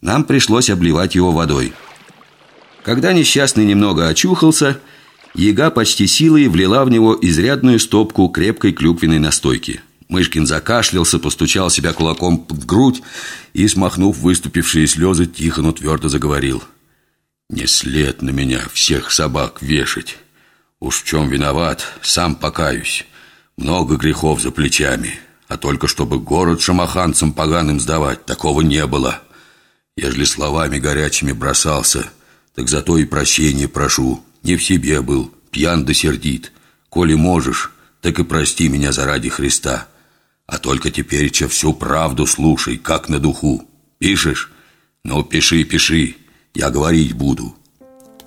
Нам пришлось обливать его водой. Когда несчастный немного очухался, яга почти силой влила в него изрядную стопку крепкой клюквенной настойки. Мышкин закашлялся, постучал себя кулаком в грудь и, смахнув выступившие слезы, тихо, но твердо заговорил. «Не след на меня всех собак вешать. Уж в чем виноват, сам покаюсь. Много грехов за плечами, а только чтобы город шамаханцам поганым сдавать, такого не было. Ежели словами горячими бросался, так зато и прощения прошу. Не в себе был, пьян да сердит. Коли можешь, так и прости меня заради Христа. А только теперь че всю правду слушай, как на духу. Пишешь? Ну, пиши, пиши, я говорить буду.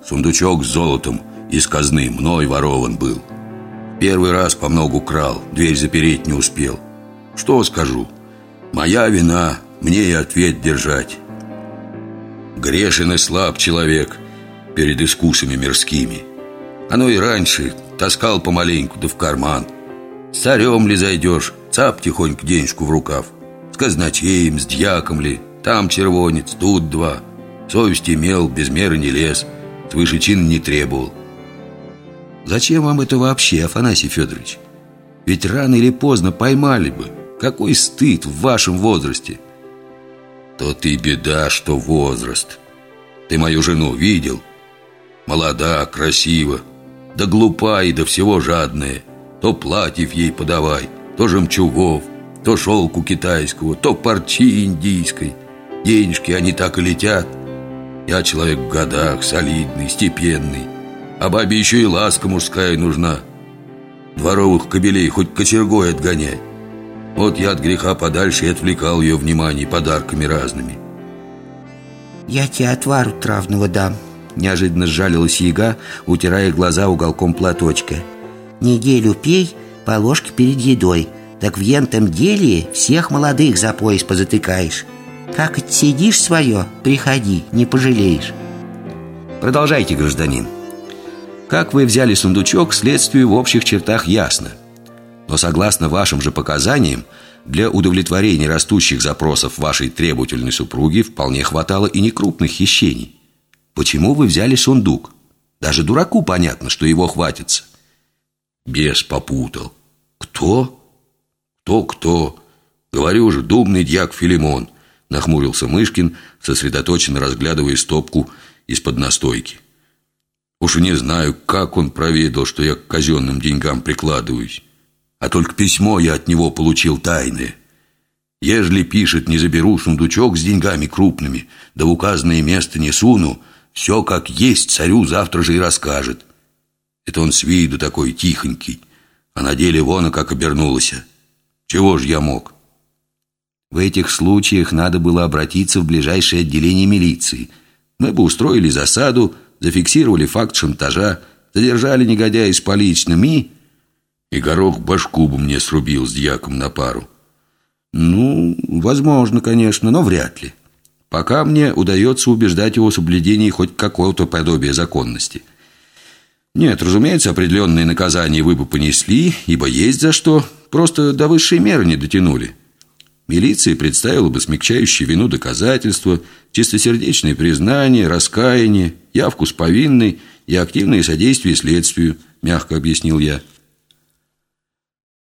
Сундучок с золотом из казны мной ворован был. Первый раз по много крал, дверь запереть не успел. Что скажу? Моя вина, мне и ответ держать. Грешен и слаб человек перед искусами мирскими. Оно и раньше таскал помаленьку, да в карман. С царем ли зайдешь, цап тихонько денежку в рукав. С казначеем, с дьяком ли, там червонец, тут два. Совесть имел, без меры не лез, свыше чин не требовал. Зачем вам это вообще, Афанасий Федорович? Ведь рано или поздно поймали бы. Какой стыд в вашем возрасте. То ты беда, что возраст. Ты мою жену видел? Молода, красива, да глупа и до всего жадная. То платьев ей подавай, то жемчугов, то шелку китайского, то парчи индийской. Денежки, они так и летят. Я человек в годах, солидный, степенный. А бабе еще и ласка мужская нужна. Дворовых кобелей хоть кочергой отгоняй. Вот я от греха подальше и отвлекал ее внимание подарками разными. «Я тебе отвару травного дам», Неожиданно сжалилась яга, утирая глаза уголком платочка. «Неделю пей по ложке перед едой. Так в ентом деле всех молодых за пояс позатыкаешь. Как отсидишь свое, приходи, не пожалеешь» Продолжайте, гражданин. Как вы взяли сундучок, следствию в общих чертах ясно Но согласно вашим же показаниям для удовлетворения растущих запросов вашей требовательной супруги вполне хватало и некрупных хищений. Почему вы взяли сундук? Даже дураку понятно, что его хватится. Бес попутал. Кто? Кто-кто? Говорю же, думный дьяк Филимон, нахмурился Мышкин, сосредоточенно разглядывая стопку из-под настойки. Уж не знаю, как он проведал, что я к казенным деньгам прикладываюсь. А только письмо я от него получил тайное. Ежели пишет, не заберу сундучок с деньгами крупными, да в указанное место не суну, все как есть царю завтра же и расскажет. Это он с виду такой тихонький, а на деле вон, как обернулась. Чего ж я мог? В этих случаях надо было обратиться в ближайшее отделение милиции. Мы бы устроили засаду, зафиксировали факт шантажа, задержали негодяя с поличным и горох башку бы мне срубил с дьяком на пару. Ну, возможно, конечно, но вряд ли. Пока мне удается убеждать его в соблюдении хоть какого-то подобия законности. Нет, разумеется, определенные наказания вы бы понесли, ибо есть за что, просто до высшей меры не дотянули. Милиция представила бы смягчающие вину доказательства, чистосердечное признание, раскаяние, явку с повинной и активное содействие следствию, мягко объяснил я.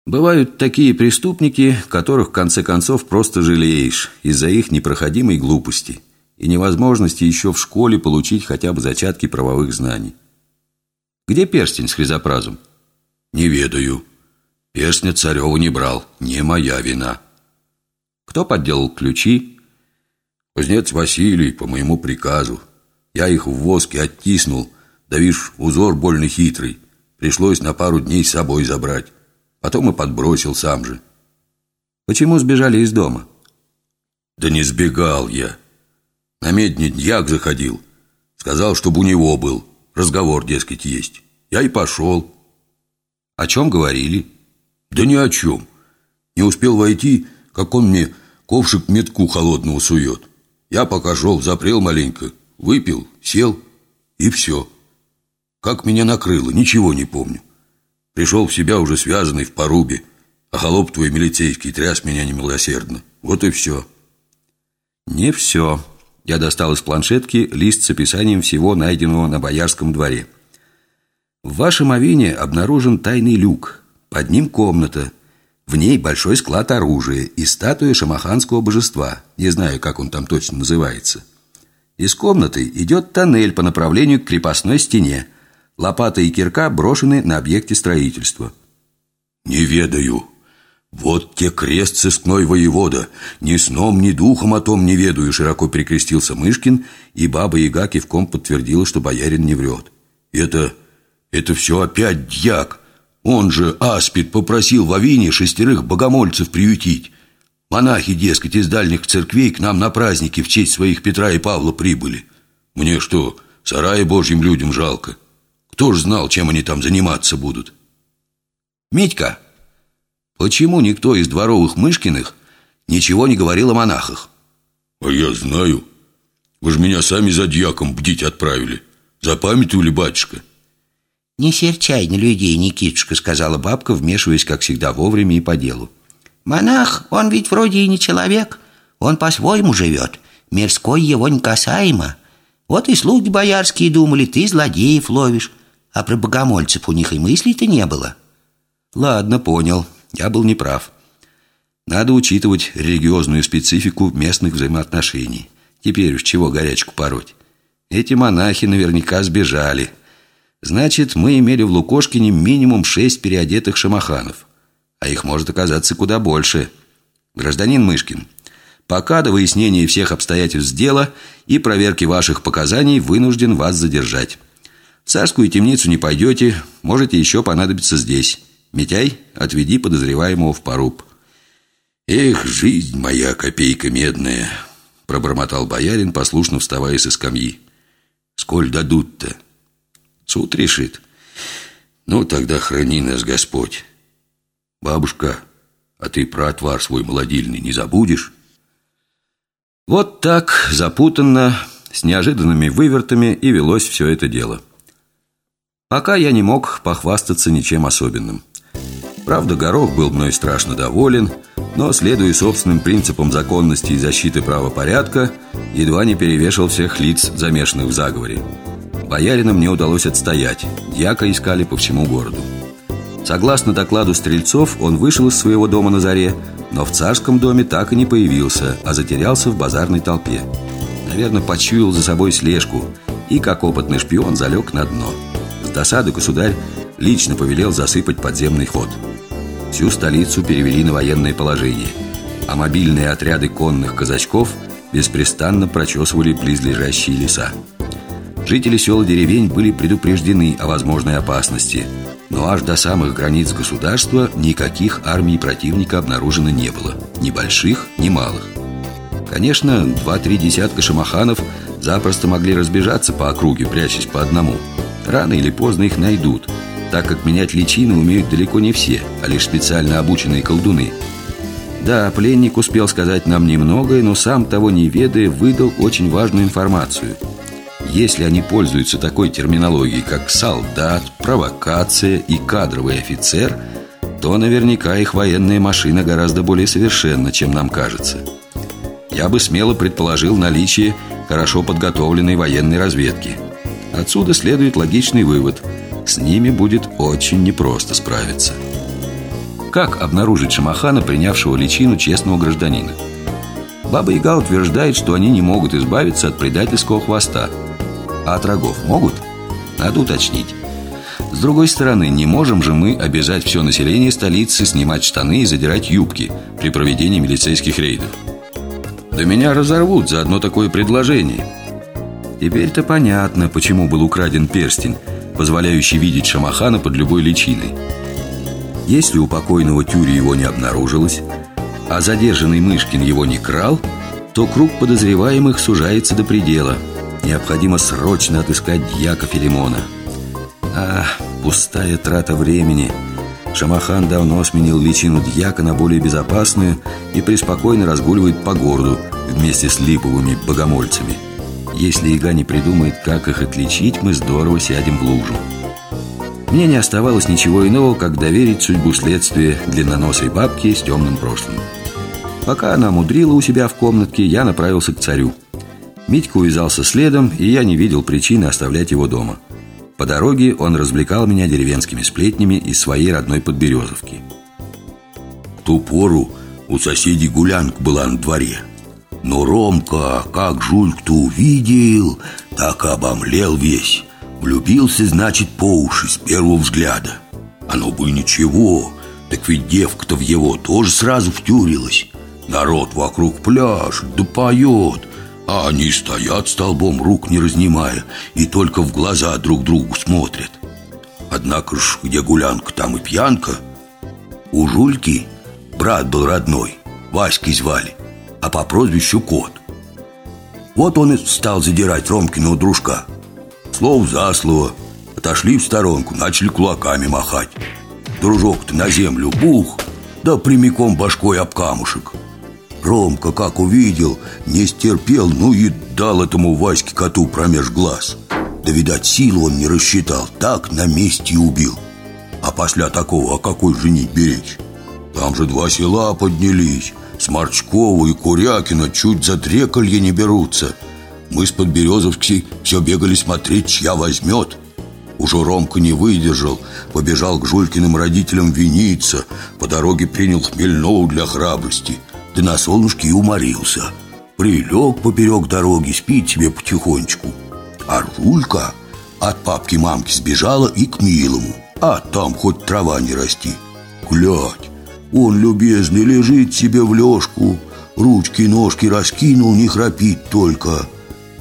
Бывают такие преступники, которых в конце концов просто жалеешь из-за их непроходимой глупости и невозможности еще в школе получить хотя бы зачатки правовых знаний. Где перстень с хризопразом? Не ведаю. Перстня царева не брал, не моя вина. Кто подделал ключи? Кузнец Василий, по моему приказу. Я их в воске оттиснул, да видишь, узор больно хитрый. Пришлось на пару дней с собой забрать. Потом и подбросил сам же. Почему сбежали из дома? Да не сбегал я. На медне дьяк заходил. Сказал, чтобы у него был. Разговор, дескать, есть. Я и пошел. О чем говорили? Да ни о чем. Не успел войти, как он мне ковшик метку холодного сует. Я пока шел, запрел маленько, выпил, сел и все. Как меня накрыло, ничего не помню. Пришел в себя уже связанный в порубе, а холоп твой милицейский тряс меня немилосердно. Вот и все. Не все. Я достал из планшетки лист с описанием всего найденного на Боярском дворе. В вашем авине обнаружен тайный люк. Под ним комната. В ней большой склад оружия и статуя шамаханского божества. Не знаю, как он там точно называется. Из комнаты идет тоннель по направлению к крепостной стене. Лопата и кирка брошены на объекте строительства. «Не ведаю. Вот те крест сыскной воевода. Ни сном, ни духом о том не ведаю», широко перекрестился Мышкин, и баба Яга кивком подтвердила, что боярин не врет. «Это... это все опять дьяк. Он же, Аспид, попросил в Авине шестерых богомольцев приютить. Монахи, дескать, из дальних церквей к нам на праздники в честь своих Петра и Павла прибыли. Мне что, сарая божьим людям жалко? Кто ж знал, чем они там заниматься будут?» «Митька, почему никто из дворовых Мышкиных ничего не говорил о монахах?» «А я знаю. Вы же меня сами за дьяком бдить отправили. Запамятовали, батюшка?» «Не серчай на людей, Никитушка», — сказала бабка, вмешиваясь, как всегда, вовремя и по делу. «Монах, он ведь вроде и не человек. Он по-своему живет. Мирской его не касаемо. Вот и слуги боярские думали, ты злодеев ловишь. А про богомольцев у них и мыслей-то не было». Ладно, понял. Я был неправ. Надо учитывать религиозную специфику местных взаимоотношений. Теперь уж чего горячку пороть. Эти монахи наверняка сбежали. Значит, мы имели в Лукошкине минимум шесть переодетых шамаханов. А их может оказаться куда больше. Гражданин Мышкин, пока до выяснения всех обстоятельств дела и проверки ваших показаний вынужден вас задержать. Царскую темницу не пойдете, можете еще понадобиться здесь. Митяй, отведи подозреваемого в поруб. Эх, жизнь моя, копейка медная, пробормотал боярин, послушно вставая со скамьи. Сколь дадут-то? Суд решит. Ну, тогда храни нас Господь. Бабушка, а ты про отвар свой молодильный не забудешь? Вот так, запутанно, с неожиданными вывертами и велось все это дело. Пока я не мог похвастаться ничем особенным. Правда, Горох был мной страшно доволен, но, следуя собственным принципам законности и защиты правопорядка, едва не перевешал всех лиц, замешанных в заговоре. Боярина мне удалось отстоять, дьяка искали по всему городу. Согласно докладу стрельцов, он вышел из своего дома на заре, но в царском доме так и не появился, а затерялся в базарной толпе. Наверное, почуял за собой слежку и, как опытный шпион, залег на дно. Досады государь лично повелел засыпать подземный ход – Всю столицу перевели на военное положение, а мобильные отряды конных казачков беспрестанно прочесывали близлежащие леса. Жители сел и деревень были предупреждены о возможной опасности, но аж до самых границ государства никаких армий противника обнаружено не было, ни больших, ни малых. Конечно, два-три десятка шамаханов запросто могли разбежаться по округе, прячась по одному. Рано или поздно их найдут – так как менять личины умеют далеко не все, а лишь специально обученные колдуны. Да, пленник успел сказать нам немногое, но сам того не ведая, выдал очень важную информацию. Если они пользуются такой терминологией, как солдат, провокация и кадровый офицер, то наверняка их военная машина гораздо более совершенна, чем нам кажется. Я бы смело предположил наличие хорошо подготовленной военной разведки. Отсюда следует логичный вывод – с ними будет очень непросто справиться. Как обнаружить Шамахана, принявшего личину честного гражданина? Баба Яга утверждает, что они не могут избавиться от предательского хвоста. А от рогов могут? Надо уточнить. С другой стороны, не можем же мы обязать все население столицы снимать штаны и задирать юбки при проведении милицейских рейдов. Да меня разорвут за одно такое предложение. Теперь-то понятно, почему был украден перстень позволяющий видеть Шамахана под любой личиной. Если у покойного Тюри его не обнаружилось, а задержанный Мышкин его не крал, то круг подозреваемых сужается до предела. Необходимо срочно отыскать дьяка Филимона. А, пустая трата времени. Шамахан давно сменил личину дьяка на более безопасную и преспокойно разгуливает по городу вместе с липовыми богомольцами. Если Ига не придумает, как их отличить, мы здорово сядем в лужу. Мне не оставалось ничего иного, как доверить судьбу следствия длинноносой бабке с темным прошлым. Пока она мудрила у себя в комнатке, я направился к царю. Митька увязался следом, и я не видел причины оставлять его дома. По дороге он развлекал меня деревенскими сплетнями из своей родной Подберезовки. В ту пору у соседей гулянка была на дворе. Но Ромка, как жульк-то увидел, так обомлел весь. Влюбился, значит, по уши с первого взгляда. Оно бы ничего, так ведь девка-то в его тоже сразу втюрилась. Народ вокруг пляж, да поет, а они стоят столбом, рук не разнимая И только в глаза друг другу смотрят Однако ж, где гулянка, там и пьянка У Жульки брат был родной Васькой звали А по прозвищу Кот. Вот он и стал задирать Ромкиного дружка. Слово за слово. Отошли в сторонку, начали кулаками махать. Дружок-то на землю бух Да прямиком башкой об камушек. Ромка, как увидел, не стерпел, ну и дал этому Ваське коту промеж глаз. Да, видать, силу он не рассчитал, так на месте убил. А после такого о какой женить беречь? Там же два села поднялись Сморчкова и Курякина чуть за треколье не берутся. Мы с Подберезовки все бегали смотреть, чья возьмет уже Ромка не выдержал, побежал к Жулькиным родителям виниться По дороге принял хмельного для храбрости – да на солнышке и уморился. Прилег поперек дороги, спит себе потихонечку. А Рулька от папки-мамки сбежала и к Милому А там хоть трава не расти. Глядь, он, любезный, лежит себе в лёжку Ручки ножки раскинул, не храпит только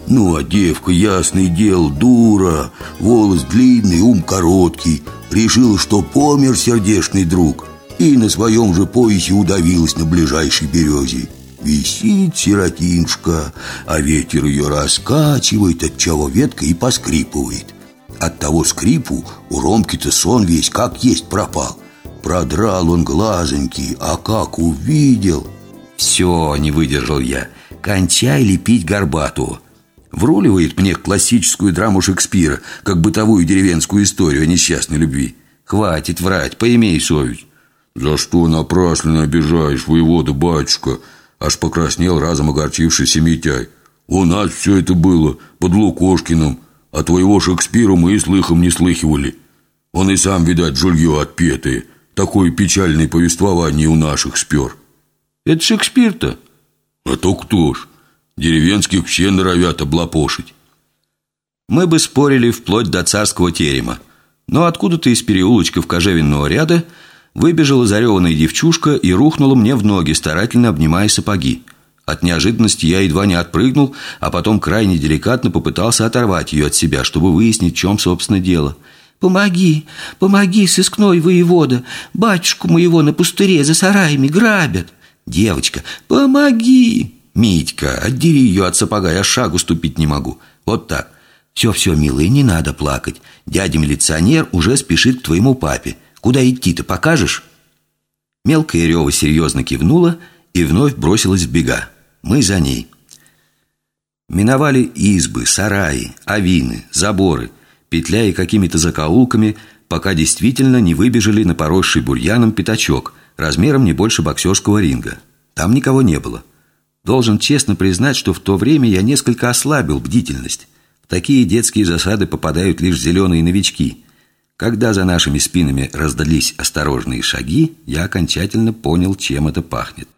Ну, а девка, ясный дел, дура Волос длинный, ум короткий Решил, что помер сердечный друг и на своем же поясе удавилась на ближайшей березе. Висит сиротинушка, а ветер ее раскачивает, от чего ветка и поскрипывает. От того скрипу у Ромки-то сон весь как есть пропал. Продрал он глазоньки, а как увидел... Все, не выдержал я. Кончай лепить горбату. Вруливает мне классическую драму Шекспира, как бытовую деревенскую историю о несчастной любви. Хватит врать, поимей совесть. «За что напрасно обижаешь, воевода, батюшка?» Аж покраснел разом огорчившийся Митяй. «У нас все это было под Лукошкиным, а твоего Шекспира мы и слыхом не слыхивали. Он и сам, видать, жулье отпетые. Такое печальное повествование у наших спер». «Это Шекспир-то?» «А то кто ж? Деревенских все норовят облапошить». Мы бы спорили вплоть до царского терема. Но откуда-то из переулочков кожевенного ряда – Выбежала зареванная девчушка и рухнула мне в ноги, старательно обнимая сапоги. От неожиданности я едва не отпрыгнул, а потом крайне деликатно попытался оторвать ее от себя, чтобы выяснить, в чем, собственно, дело. «Помоги, помоги, сыскной воевода! Батюшку моего на пустыре за сараями грабят!» «Девочка, помоги!» «Митька, отдери ее от сапога, я шагу ступить не могу!» «Вот так!» «Все-все, милый, не надо плакать. Дядя-милиционер уже спешит к твоему папе. Куда идти-то покажешь?» Мелкая Рева серьезно кивнула и вновь бросилась в бега. Мы за ней. Миновали избы, сараи, авины, заборы, петляя какими-то закоулками, пока действительно не выбежали на поросший бурьяном пятачок размером не больше боксерского ринга. Там никого не было. Должен честно признать, что в то время я несколько ослабил бдительность. В такие детские засады попадают лишь зеленые новички – когда за нашими спинами раздались осторожные шаги, я окончательно понял, чем это пахнет.